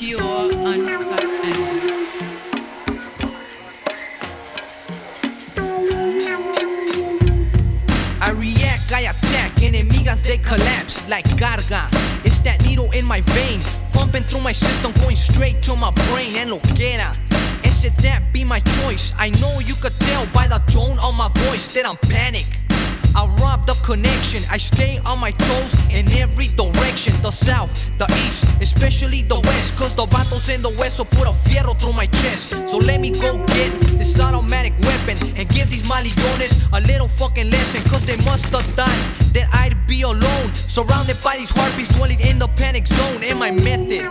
pure, uncut. I react, I attack, enemigas they collapse like garga. It's that needle in my vein, pumping through my system, going straight to my brain. And loquera, and should that be my choice? I know you could tell by the tone of my voice that I'm panic. I rob the connection, I stay on my toes in every direction. The south, the east, especially the west. Cause the battles in the west will put a fierro through my chest. So let me go get this automatic weapon and give these malillones a little fucking lesson. Cause they must have thought that I'd be alone. Surrounded by these harpies dwelling in the panic zone. And my method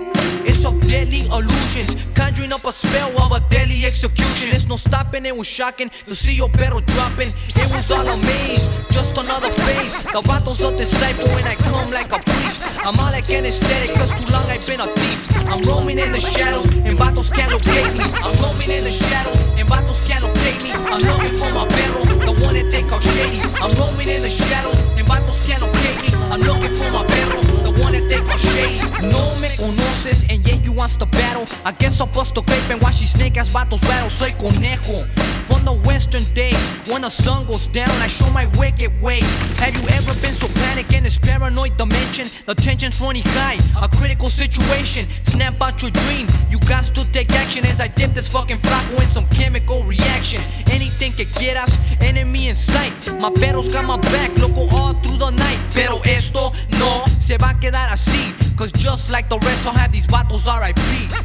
is of deadly illusions. Conjuring up a spell of a deadly execution. It's no stopping, it was shocking to see your perro dropping. It was all a maze, just another phase. The battles of disciple and I come like a priest. I'm all like anesthetic, cause too long I've been a thief. I'm roaming in the shadows and battles can't locate me. I'm roaming in the shadows and battles can't locate me. I'm looking for my perro, the one that they call shady. I'm roaming in the shadows and battles can't locate me. I'm looking for my perro, the one that they call shady. No me conoces and yet you wants to battle. I guess I'll bust a grape and watch these snake ass battles rattle. Soy conejo. From the western days, when the sun goes down, I show my wicked ways. Have you ever been so panicked in paranoid dimension? The tension's running high, a critical situation. Snap out your dream. You got to take action as I dip this fucking flaco in some chemical reaction. Anything can get us, enemy in sight. My perros got my back, loco, all through the night. Pero esto no se va a quedar así. Cause just like the rest, I'll have these battles RIP.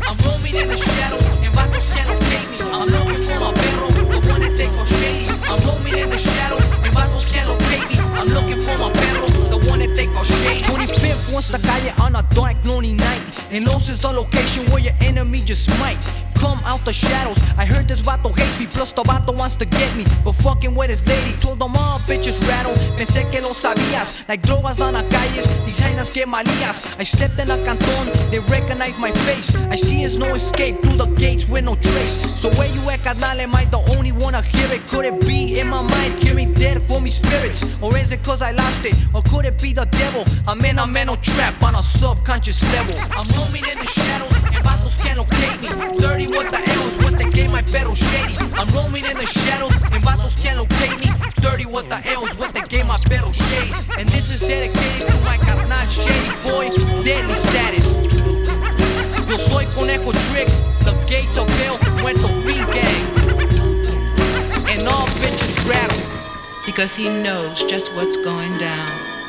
I'm roaming in the shadows, and battles can't 25th wants the calle on a dark, lonely night. And Los is the location where your enemy just might come out the shadows. I heard this vato hates me, plus the vato wants to get me. But fucking with his lady, told them all ah, bitches rattle. Pensé que lo sabías, like drogas on the calles, que malías. I stepped in a canton, they recognize my face. I see there's no escape through the gates with no trace. So where you at, carnal? Am I the only one to hear it? Could it be in my mind, hearing dead for me spirits? Or is it cause I lost it? Or could it be the devil? I'm in a mental trap on a subconscious level. I'm roaming in the shadows, and vatos can't locate me. Dirty what the L's, what they gave my perro shady. I'm roaming in the shadows, and vatos can't locate me. Dirty what the L's, what they gave my perro shady. And this is dedicated Tricks, the gates of hell went gang. And all bitches rattle. Because he knows just what's going down.